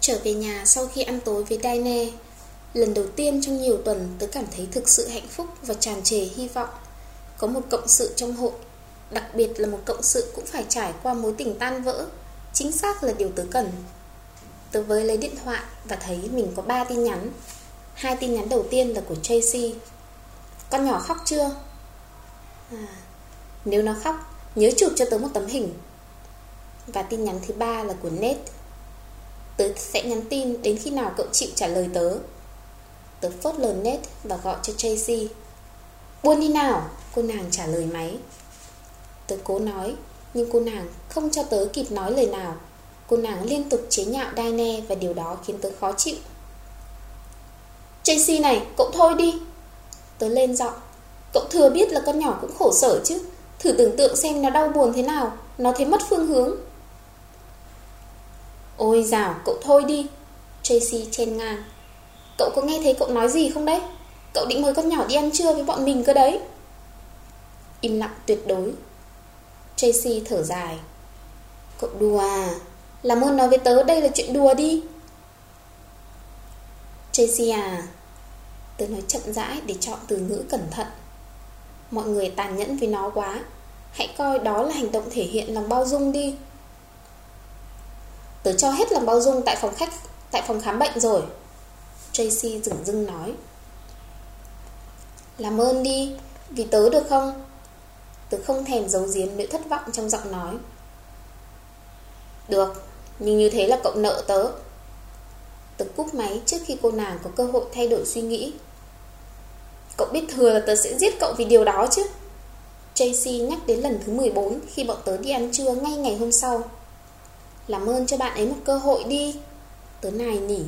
Trở về nhà sau khi ăn tối với Daine. Lần đầu tiên trong nhiều tuần tớ cảm thấy thực sự hạnh phúc và tràn trề hy vọng. Có một cộng sự trong hội Đặc biệt là một cộng sự cũng phải trải qua mối tình tan vỡ. Chính xác là điều tớ cần. Tớ với lấy điện thoại và thấy mình có 3 tin nhắn. Hai tin nhắn đầu tiên là của Tracy. Con nhỏ khóc chưa? À, nếu nó khóc, nhớ chụp cho tớ một tấm hình. Và tin nhắn thứ ba là của Nate Tớ sẽ nhắn tin đến khi nào cậu chịu trả lời tớ. Tớ phớt lờ Nate và gọi cho Tracy. Buôn đi nào Cô nàng trả lời máy. Tớ cố nói Nhưng cô nàng không cho tớ kịp nói lời nào. Cô nàng liên tục chế nhạo Daine Và điều đó khiến tớ khó chịu. Tracy này, cậu thôi đi. Tớ lên giọng. Cậu thừa biết là con nhỏ cũng khổ sở chứ. Thử tưởng tượng xem nó đau buồn thế nào. Nó thấy mất phương hướng. Ôi dào, cậu thôi đi. Tracy chen ngang. Cậu có nghe thấy cậu nói gì không đấy Cậu định mời con nhỏ đi ăn trưa với bọn mình cơ đấy. Im lặng tuyệt đối. Tracy thở dài. Cậu đùa à? Làm ơn nói với tớ đây là chuyện đùa đi. Tracy à? Tớ nói chậm rãi để chọn từ ngữ cẩn thận. Mọi người tàn nhẫn với nó quá. Hãy coi đó là hành động thể hiện lòng bao dung đi. Tớ cho hết lòng bao dung tại phòng khách, Tại phòng khám bệnh rồi. Tracy dừng dưng nói. Làm ơn đi, Vì tớ được không? Tớ không thèm giấu giếm nỗi thất vọng trong giọng nói. Được, Nhưng như thế là cậu nợ tớ. Tớ cúp máy trước khi cô nàng có cơ hội thay đổi suy nghĩ. Cậu biết thừa là tớ sẽ giết cậu vì điều đó chứ? Tracy nhắc đến lần thứ 14 Khi bọn tớ đi ăn trưa ngay ngày hôm sau. Làm ơn cho bạn ấy một cơ hội đi. Tớ này nỉ.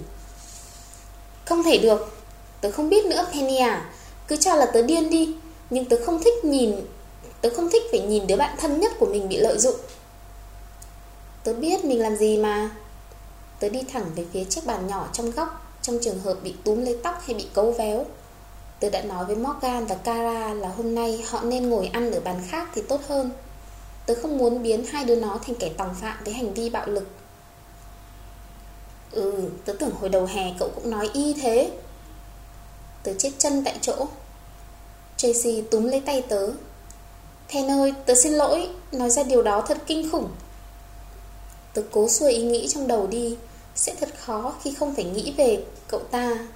Không thể được. Tớ không biết nữa, Penny à. Cứ cho là tớ điên đi. Nhưng tớ không thích nhìn, Tớ không thích phải nhìn đứa bạn thân nhất của mình bị lợi dụng. Tớ biết mình làm gì mà. Tớ đi thẳng về phía chiếc bàn nhỏ trong góc, Trong trường hợp bị túm lấy tóc hay bị cấu véo. Tớ đã nói với Morgan và Kara là hôm nay họ nên ngồi ăn ở bàn khác thì tốt hơn. Tớ không muốn biến hai đứa nó thành kẻ tòng phạm với hành vi bạo lực. Ừ, tớ tưởng hồi đầu hè cậu cũng nói y thế. Tớ chết chân tại chỗ. Tracy túm lấy tay tớ. Thèn ơi, tớ xin lỗi Nói ra điều đó thật kinh khủng. Tớ cố xua ý nghĩ trong đầu đi Sẽ thật khó khi không phải nghĩ về cậu ta.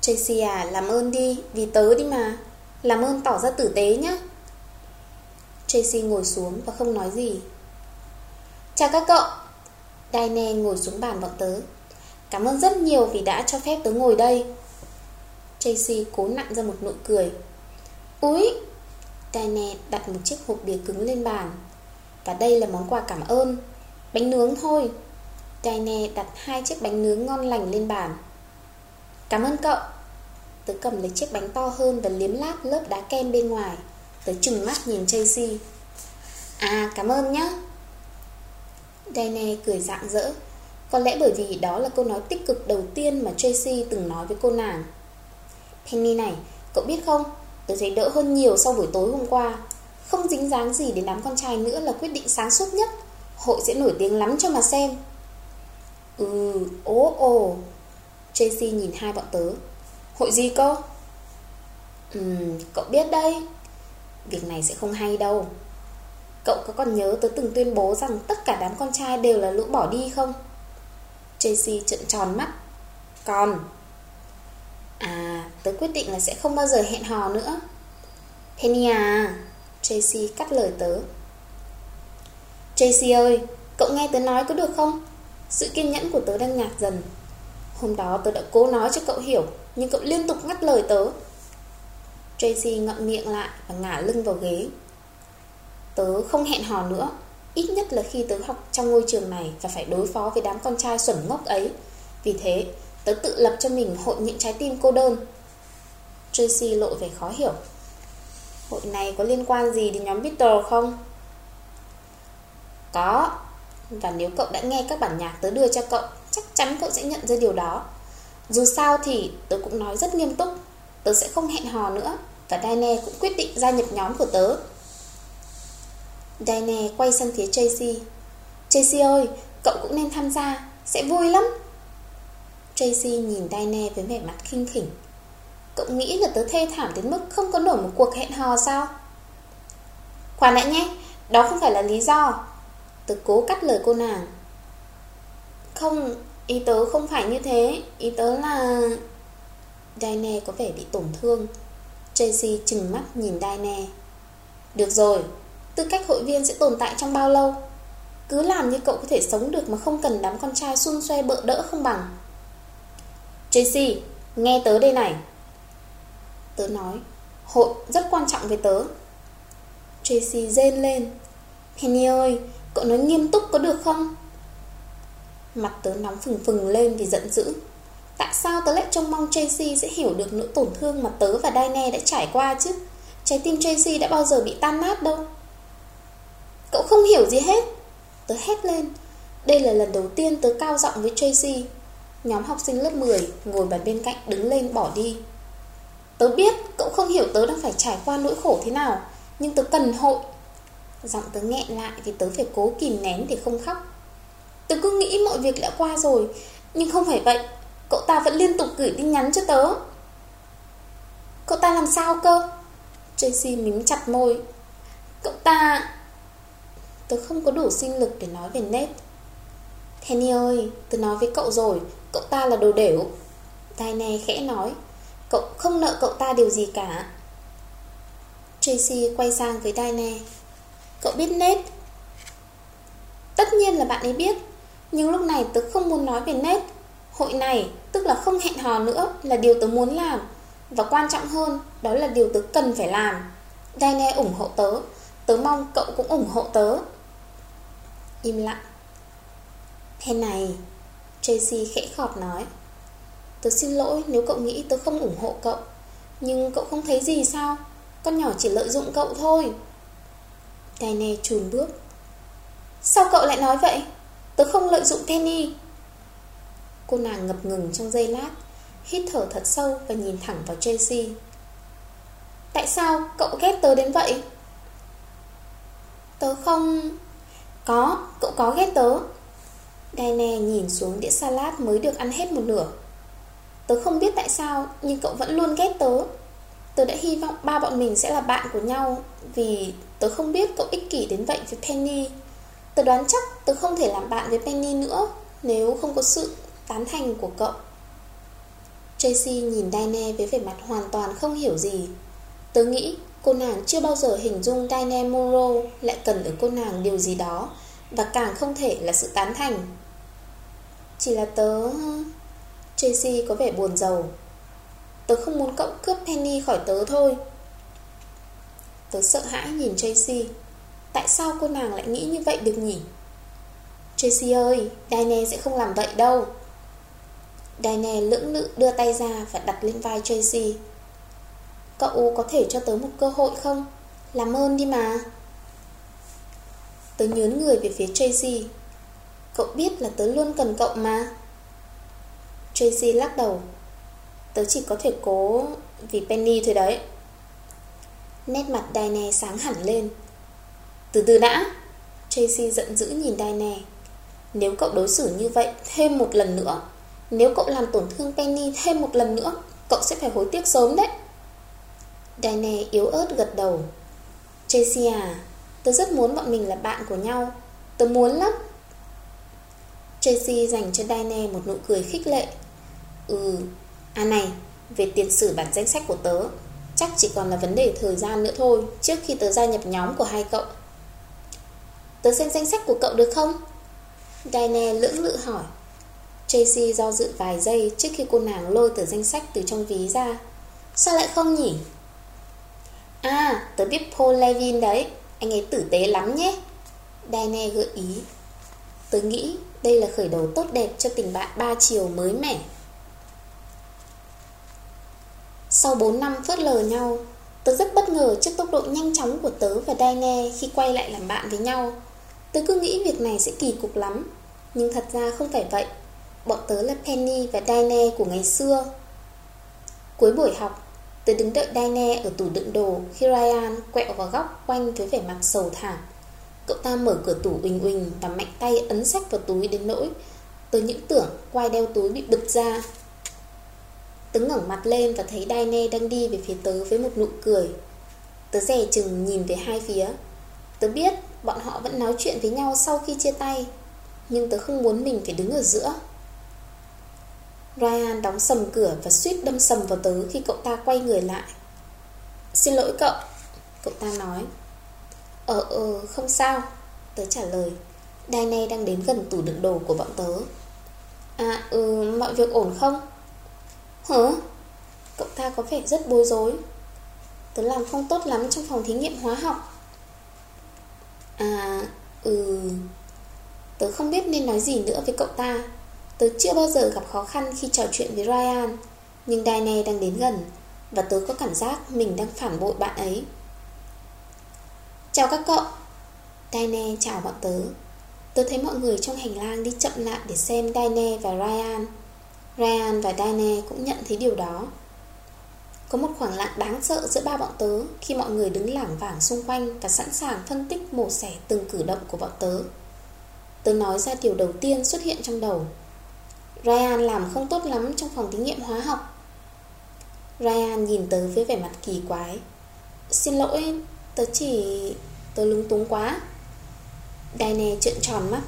Tracy à, làm ơn đi Vì tớ đi mà. Làm ơn tỏ ra tử tế nhé Tracy ngồi xuống và không nói gì. Chào các cậu. Diane ngồi xuống bàn bọn tớ. Cảm ơn rất nhiều vì đã cho phép tớ ngồi đây. Tracy cố nặn ra một nụ cười. Úi! Diane đặt một chiếc hộp bìa cứng lên bàn. Và đây là món quà cảm ơn. Bánh nướng thôi. Diane đặt hai chiếc bánh nướng ngon lành lên bàn. Cảm ơn cậu. Tớ cầm lấy chiếc bánh to hơn và liếm láp lớp đá kem bên ngoài. Tớ chừng mắt nhìn Tracy. À cảm ơn nhé Diane cười rạng rỡ. Có lẽ bởi vì đó là câu nói tích cực đầu tiên mà Tracy từng nói với cô nàng. Penny này, cậu biết không? Tớ thấy đỡ hơn nhiều sau buổi tối hôm qua. Không dính dáng gì đến đám con trai nữa là quyết định sáng suốt nhất. Hội sẽ nổi tiếng lắm cho mà xem. Ừ, ố ồ. Tracy nhìn hai bọn tớ. Hội gì cơ? Ừm, cậu biết đây. Việc này sẽ không hay đâu. Cậu có còn nhớ tớ từng tuyên bố rằng Tất cả đám con trai đều là lũ bỏ đi không? Tracy trợn tròn mắt. Còn. À, tớ quyết định là sẽ không bao giờ hẹn hò nữa. Penny à Tracy cắt lời tớ. Tracy ơi Cậu nghe tớ nói có được không? Sự kiên nhẫn của tớ đang nhạt dần. Hôm đó tớ đã cố nói cho cậu hiểu Nhưng cậu liên tục ngắt lời tớ. Tracy ngậm miệng lại Và ngả lưng vào ghế. Tớ không hẹn hò nữa, Ít nhất là khi tớ học trong ngôi trường này Và phải đối phó với đám con trai xuẩn ngốc ấy. Vì thế, tớ tự lập cho mình hội những trái tim cô đơn. Tracy lộ vẻ khó hiểu. Hội này có liên quan gì đến nhóm Beatles không? Có. Và nếu cậu đã nghe các bản nhạc tớ đưa cho cậu, Chắc chắn cậu sẽ nhận ra điều đó. Dù sao thì tớ cũng nói rất nghiêm túc, Tớ sẽ không hẹn hò nữa. Và Diane cũng quyết định gia nhập nhóm của tớ. Diane quay sang phía Tracy Tracy ơi, cậu cũng nên tham gia Sẽ vui lắm. Tracy nhìn Diane với vẻ mặt khinh khỉnh. Cậu nghĩ là tớ thê thảm đến mức không có nổi một cuộc hẹn hò sao? Khoan đã nhé Đó không phải là lý do. Tớ cố cắt lời cô nàng. Không Ý tớ không phải như thế. Ý tớ là Diane có vẻ bị tổn thương. Tracy chừng mắt nhìn Diane Được rồi, Tư cách hội viên sẽ tồn tại trong bao lâu? Cứ làm như cậu có thể sống được Mà không cần đám con trai xung xoe bợ đỡ không bằng. Tracy Nghe tớ đây này. Tớ nói, Hội rất quan trọng với tớ. Tracy rên lên. Penny ơi, Cậu nói nghiêm túc có được không? Mặt tớ nóng phừng phừng lên vì giận dữ. Tại sao tớ lại trông mong Tracy sẽ hiểu được nỗi tổn thương mà tớ và Diane đã trải qua chứ? Trái tim Tracy đã bao giờ bị tan nát đâu? Cậu không hiểu gì hết. Tớ hét lên. Đây là lần đầu tiên tớ cao giọng với Tracy. Nhóm học sinh lớp 10 Ngồi bàn bên cạnh đứng lên bỏ đi. Tớ biết cậu không hiểu tớ đang phải trải qua nỗi khổ thế nào, Nhưng tớ cần hội. Giọng tớ nghẹn lại vì tớ phải cố kìm nén để không khóc. Tớ cứ nghĩ mọi việc đã qua rồi, Nhưng không phải vậy. Cậu ta vẫn liên tục gửi tin nhắn cho tớ. Cậu ta làm sao cơ? Tracy mím chặt môi. Cậu ta Tớ không có đủ sinh lực để nói về Nate Penny ơi, Tớ nói với cậu rồi, Cậu ta là đồ đểu. Diane khẽ nói. Cậu không nợ cậu ta điều gì cả. Tracy quay sang với Diane. Cậu biết Nate Tất nhiên là bạn ấy biết. Nhưng lúc này tớ không muốn nói về Nate Hội này tức là không hẹn hò nữa Là điều tớ muốn làm. Và quan trọng hơn, Đó là điều tớ cần phải làm. Diane ủng hộ tớ. Tớ mong cậu cũng ủng hộ tớ. Im lặng. Thế này, Tracy khẽ khọt nói. Tớ xin lỗi nếu cậu nghĩ tớ không ủng hộ cậu. Nhưng cậu không thấy gì sao? Con nhỏ chỉ lợi dụng cậu thôi. Diane chùn bước. Sao cậu lại nói vậy? Tớ không lợi dụng Penny Cô nàng ngập ngừng trong giây lát Hít thở thật sâu và nhìn thẳng vào Tracy Tại sao cậu ghét tớ đến vậy? Tớ không Có, cậu có ghét tớ. Diane nhìn xuống đĩa salad mới được ăn hết một nửa. Tớ không biết tại sao Nhưng cậu vẫn luôn ghét tớ. Tớ đã hy vọng ba bọn mình sẽ là bạn của nhau Vì tớ không biết cậu ích kỷ đến vậy với Penny. Tớ đoán chắc tớ không thể làm bạn với Penny nữa Nếu không có sự tán thành của cậu. Tracy nhìn Diane với vẻ mặt hoàn toàn không hiểu gì. Tớ nghĩ cô nàng chưa bao giờ hình dung Diane Monroe lại cần ở cô nàng điều gì đó Và càng không thể là sự tán thành. Chỉ là tớ... Tracy có vẻ buồn rầu. Tớ không muốn cậu cướp Penny khỏi tớ thôi. Tớ sợ hãi nhìn Tracy. Tại sao cô nàng lại nghĩ như vậy được nhỉ? Tracy ơi Diane sẽ không làm vậy đâu. Diane lưỡng lự đưa tay ra Và đặt lên vai Tracy. Cậu có thể cho tớ một cơ hội không? Làm ơn đi mà. Tớ nhớn người về phía Tracy. Cậu biết là tớ luôn cần cậu mà. Tracy lắc đầu. Tớ chỉ có thể cố vì Penny thôi đấy. Nét mặt Diane sáng hẳn lên. Từ từ đã. Tracy giận dữ nhìn Diane Nếu cậu đối xử như vậy thêm một lần nữa nếu cậu làm tổn thương Penny thêm một lần nữa, Cậu sẽ phải hối tiếc sớm đấy. Diane yếu ớt gật đầu. Tracy à Tớ rất muốn bọn mình là bạn của nhau. Tớ muốn lắm. Tracy dành cho Diane một nụ cười khích lệ. Ừ À này, Về tiền sử bản danh sách của tớ, Chắc chỉ còn là vấn đề thời gian nữa thôi, Trước khi tớ gia nhập nhóm của hai cậu. Tớ xem danh sách của cậu được không? Diane lưỡng lự hỏi. Tracy do dự vài giây Trước khi cô nàng lôi tờ danh sách từ trong ví ra. Sao lại không nhỉ? À, tớ biết Paul Levin đấy. Anh ấy tử tế lắm nhé. Diane gợi ý. Tớ nghĩ đây là khởi đầu tốt đẹp cho tình bạn ba chiều mới mẻ. Sau 4 năm phớt lờ nhau Tớ rất bất ngờ trước tốc độ nhanh chóng của tớ và Diane khi quay lại làm bạn với nhau. Tớ cứ nghĩ việc này sẽ kỳ cục lắm Nhưng thật ra không phải vậy. Bọn tớ là Penny và Diane của ngày xưa. Cuối buổi học, Tớ đứng đợi Diane ở tủ đựng đồ Khi Ryan quẹo vào góc quanh với vẻ mặt sầu thảm. Cậu ta mở cửa tủ uỳnh uỳnh Và mạnh tay ấn sách vào túi đến nỗi Tớ những tưởng quai đeo túi bị bật ra. Tớ ngẩng mặt lên và thấy Daine đang đi về phía tớ với một nụ cười. Tớ rè chừng nhìn về hai phía. Tớ biết bọn họ vẫn nói chuyện với nhau sau khi chia tay, Nhưng tớ không muốn mình phải đứng ở giữa. Ryan đóng sầm cửa và suýt đâm sầm vào tớ khi cậu ta quay người lại. Xin lỗi cậu Cậu ta nói. Ờ ờ không sao, Tớ trả lời. Daine đang đến gần tủ đựng đồ của bọn tớ. À ừ mọi việc ổn không? Hả? Cậu ta có vẻ rất bối rối. Tớ làm không tốt lắm trong phòng thí nghiệm hóa học. À ừ Tớ không biết nên nói gì nữa với cậu ta. Tớ chưa bao giờ gặp khó khăn khi trò chuyện với Ryan, Nhưng Daine đang đến gần, Và tớ có cảm giác mình đang phản bội bạn ấy. Chào các cậu. Daine chào bọn tớ. Tớ thấy mọi người trong hành lang đi chậm lại để xem Daine và Ryan. Ryan và Daine cũng nhận thấy điều đó. Có một khoảng lặng đáng sợ giữa ba bọn tớ Khi mọi người đứng lảng vảng xung quanh Và sẵn sàng phân tích mổ xẻ từng cử động của bọn tớ. Tớ nói ra điều đầu tiên xuất hiện trong đầu. Ryan làm không tốt lắm trong phòng thí nghiệm hóa học. Ryan nhìn tớ với vẻ mặt kỳ quái. Xin lỗi, tớ chỉ... tớ lúng túng quá. Diane trợn tròn mắt.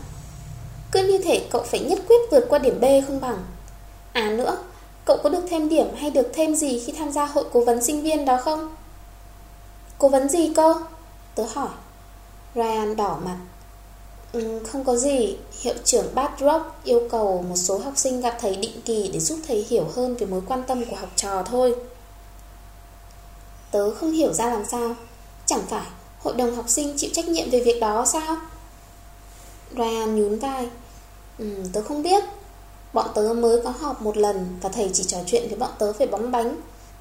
Cứ như thể cậu phải nhất quyết vượt qua điểm B không bằng. À nữa, cậu có được thêm điểm hay được thêm gì khi tham gia hội cố vấn sinh viên đó không? Cố vấn gì cơ? Tớ hỏi. Ryan đỏ mặt ừ, Không có gì. Hiệu trưởng Badrock yêu cầu một số học sinh gặp thầy định kỳ Để giúp thầy hiểu hơn về mối quan tâm của học trò thôi. Tớ không hiểu ra làm sao. Chẳng phải hội đồng học sinh chịu trách nhiệm về việc đó sao? Ryan nhún vai. Ừ, Tớ không biết. Bọn tớ mới có họp một lần Và thầy chỉ trò chuyện với bọn tớ về bóng bánh.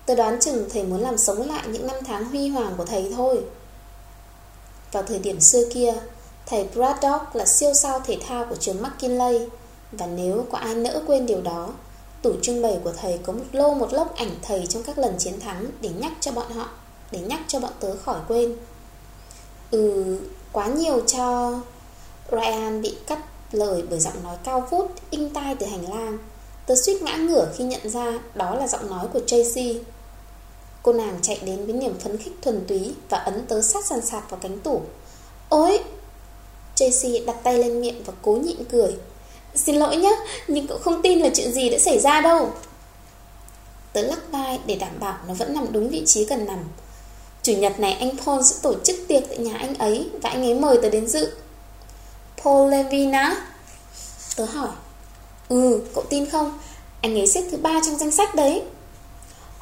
Tớ đoán chừng thầy muốn làm sống lại Những năm tháng huy hoàng của thầy thôi. Vào thời điểm xưa kia Thầy Braddock là siêu sao thể thao của trường McKinley Và nếu có ai nỡ quên điều đó Tủ trưng bày của thầy có một lô một lốc ảnh thầy trong các lần chiến thắng Để nhắc cho bọn họ Để nhắc cho bọn tớ khỏi quên Ừ, quá nhiều cho... Ryan bị cắt lời bởi giọng nói cao vút, inh tai từ hành lang. Tớ suýt ngã ngửa khi nhận ra đó là giọng nói của Tracy. Cô nàng chạy đến với niềm phấn khích thuần túy và ấn tớ sát sàn sạt vào cánh tủ. Ôi! Tracy đặt tay lên miệng và cố nhịn cười. Xin lỗi nhé, nhưng cậu không tin là chuyện gì đã xảy ra đâu. Tớ lắc vai để đảm bảo nó vẫn nằm đúng vị trí cần nằm. Chủ nhật này anh Paul sẽ tổ chức tiệc tại nhà anh ấy và anh ấy mời tớ đến dự. Paul Levina Tớ hỏi Ừ, cậu tin không? Anh ấy xếp thứ ba trong danh sách đấy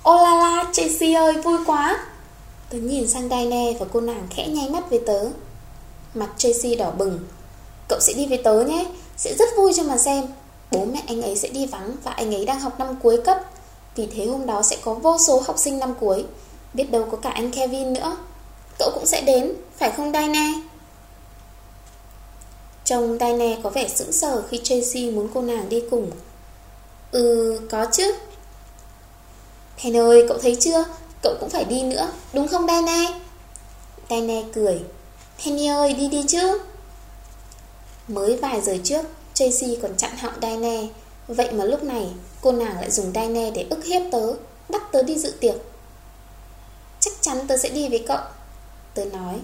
Ô la la, Tracy ơi, vui quá Tớ nhìn sang Daine và cô nàng khẽ nháy mắt với tớ Mặt Tracy đỏ bừng. Cậu sẽ đi với tớ nhé Sẽ rất vui cho mà xem. Bố mẹ anh ấy sẽ đi vắng Và anh ấy đang học năm cuối cấp. Vì thế hôm đó sẽ có vô số học sinh năm cuối. Biết đâu có cả anh Kevin nữa. Cậu cũng sẽ đến, phải không Diana? Trông Diana có vẻ sững sờ khi Tracy muốn cô nàng đi cùng. Ừ, có chứ. Pen ơi, cậu thấy chưa? Cậu cũng phải đi nữa, đúng không Diana? Diana cười. Penny ơi, đi đi chứ. Mới vài giờ trước Tracy còn chặn họng Daine Vậy mà lúc này cô nàng lại dùng Daine để ức hiếp tớ Bắt tớ đi dự tiệc. Chắc chắn tớ sẽ đi với cậu. Tớ nói.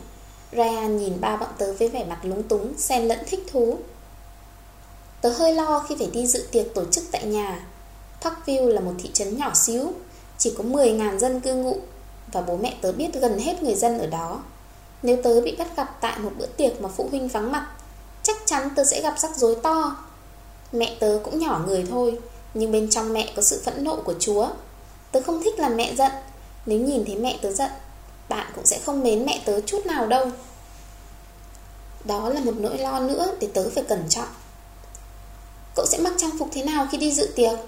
Ryan nhìn ba bọn tớ với vẻ mặt lúng túng Xen lẫn thích thú. Tớ hơi lo khi phải đi dự tiệc tổ chức tại nhà. Parkville là một thị trấn nhỏ xíu Chỉ có 10.000 dân cư ngụ Và bố mẹ tớ biết gần hết người dân ở đó. Nếu tớ bị bắt gặp tại một bữa tiệc mà phụ huynh vắng mặt, Chắc chắn tớ sẽ gặp rắc rối to. Mẹ tớ cũng nhỏ người thôi, Nhưng bên trong mẹ có sự phẫn nộ của Chúa. Tớ không thích làm mẹ giận. Nếu nhìn thấy mẹ tớ giận, bạn cũng sẽ không mến mẹ tớ chút nào đâu. Đó là một nỗi lo nữa để tớ phải cẩn trọng. Cậu sẽ mặc trang phục thế nào khi đi dự tiệc?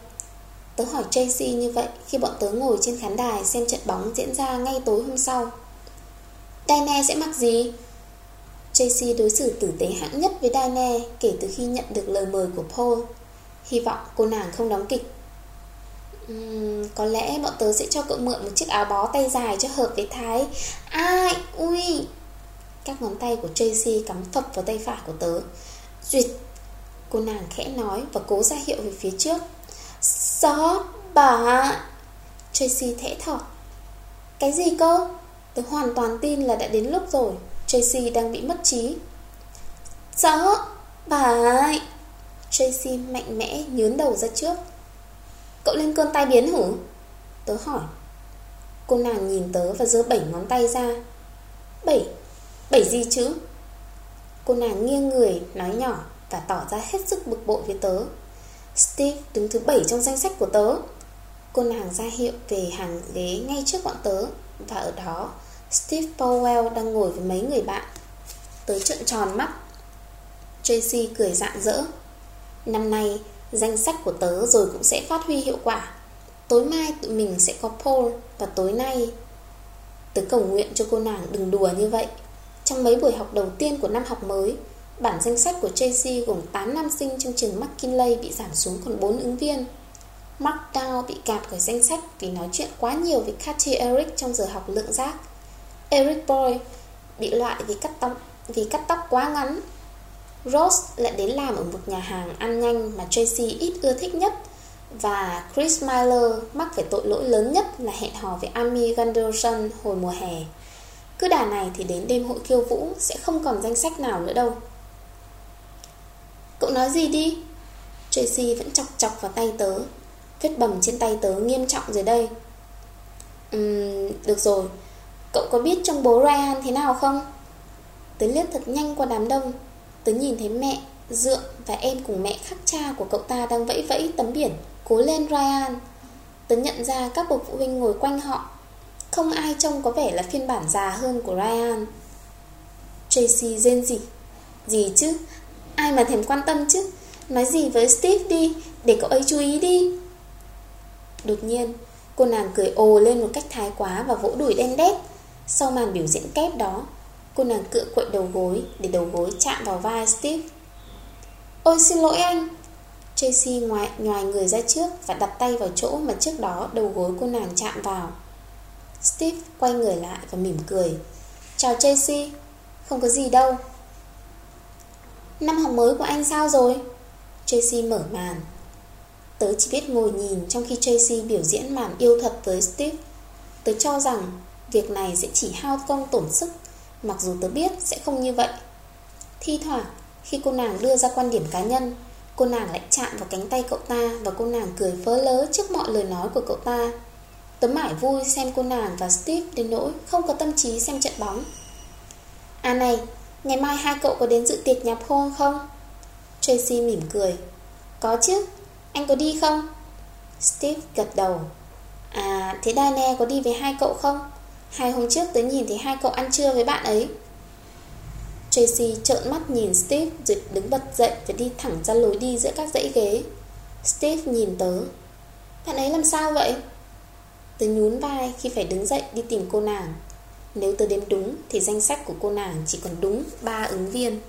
Tớ hỏi Tracy như vậy khi bọn tớ ngồi trên khán đài xem trận bóng diễn ra ngay tối hôm sau. Daine sẽ mặc gì? Tracy đối xử tử tế hãng nhất với Daine kể từ khi nhận được lời mời của Paul. Hy vọng cô nàng không đóng kịch. Uhm, Có lẽ bọn tớ sẽ cho cậu mượn một chiếc áo bó tay dài cho hợp với Thái. Ai, ui! Các ngón tay của Tracy cắm phập vào tay phải của tớ. Duyệt! Cô nàng khẽ nói và cố ra hiệu về phía trước. Xót bà! Tracy thẽ thọt. Cái gì cơ? Tớ hoàn toàn tin là đã đến lúc rồi. Tracy đang bị mất trí. Gió bà Tracy mạnh mẽ nhớn đầu ra trước. Cậu lên cơn tai biến hử? Tớ hỏi. Cô nàng nhìn tớ và giơ bảy ngón tay ra. Bảy. Bảy gì chứ? Cô nàng nghiêng người, nói nhỏ Và tỏ ra hết sức bực bội với tớ. Steve đứng thứ bảy trong danh sách của tớ. Cô nàng ra hiệu về hàng ghế ngay trước bọn tớ Và ở đó Steve Powell đang ngồi với mấy người bạn. Tớ trợn tròn mắt. Tracy cười rạng rỡ. Năm nay, danh sách của tớ rồi cũng sẽ phát huy hiệu quả. Tối mai tụi mình sẽ có poll Và tối nay, Tớ cầu nguyện cho cô nàng đừng đùa như vậy. Trong mấy buổi học đầu tiên của năm học mới, Bản danh sách của Tracy gồm 8 nam sinh trong trường McKinley bị giảm xuống còn 4 ứng viên. Mark Dow bị gạt khỏi danh sách vì nói chuyện quá nhiều với Cathy Eric trong giờ học lượng giác. Eric Boy bị loại vì cắt tóc, vì cắt tóc quá ngắn Rose lại đến làm ở một nhà hàng ăn nhanh mà Tracy ít ưa thích nhất và Chris Miller mắc phải tội lỗi lớn nhất là hẹn hò với Amy Gunderson hồi mùa hè. Cứ đà này thì đến đêm hội kiêu vũ sẽ không còn danh sách nào nữa đâu. Cậu nói gì đi? Tracy vẫn chọc chọc vào tay tớ. Vết bầm trên tay tớ nghiêm trọng rồi đây. Ừm, được rồi. Cậu có biết trong bố Ryan thế nào không? Tớ liếc thật nhanh qua đám đông. Tớ nhìn thấy mẹ, Dượng và em cùng mẹ khắc cha của cậu ta đang vẫy vẫy tấm biển Cố lên Ryan. Tớ nhận ra các bậc phụ huynh ngồi quanh họ. Không ai trông có vẻ là phiên bản già hơn của Ryan. Tracy rên gì Gì chứ? Ai mà thèm quan tâm chứ? Nói gì với Steve đi Để cậu ấy chú ý đi. Đột nhiên Cô nàng cười ồ lên một cách thái quá Và vỗ đùi đen đét. Sau màn biểu diễn kép đó Cô nàng cựa quậy đầu gối Để đầu gối chạm vào vai Steve. Ôi xin lỗi anh. Tracy ngoài, ngoài người ra trước Và đặt tay vào chỗ mà trước đó Đầu gối cô nàng chạm vào. Steve quay người lại và mỉm cười. Chào Tracy Không có gì đâu. Năm học mới của anh sao rồi? Tracy mở màn. Tớ chỉ biết ngồi nhìn Trong khi Tracy biểu diễn màn yêu thật với Steve. Tớ cho rằng Việc này sẽ chỉ hao công tổn sức, Mặc dù tớ biết sẽ không như vậy Thi thoảng, Khi cô nàng đưa ra quan điểm cá nhân, Cô nàng lại chạm vào cánh tay cậu ta Và cô nàng cười phớ lớ trước mọi lời nói của cậu ta Tớ mãi vui xem cô nàng và Steve đến nỗi Không có tâm trí xem trận bóng À này, Ngày mai hai cậu có đến dự tiệc nhạc hôn không? Tracy mỉm cười Có chứ, Anh có đi không? Steve gật đầu À thế Diane có đi với hai cậu không? Hai hôm trước tớ nhìn thấy hai cậu ăn trưa với bạn ấy. Tracy trợn mắt nhìn Steve Rồi đứng bật dậy và đi thẳng ra lối đi giữa các dãy ghế. Steve nhìn tớ. Bạn ấy làm sao vậy? Tớ nhún vai khi phải đứng dậy đi tìm cô nàng. Nếu tớ đếm đúng Thì danh sách của cô nàng chỉ còn đúng 3 ứng viên.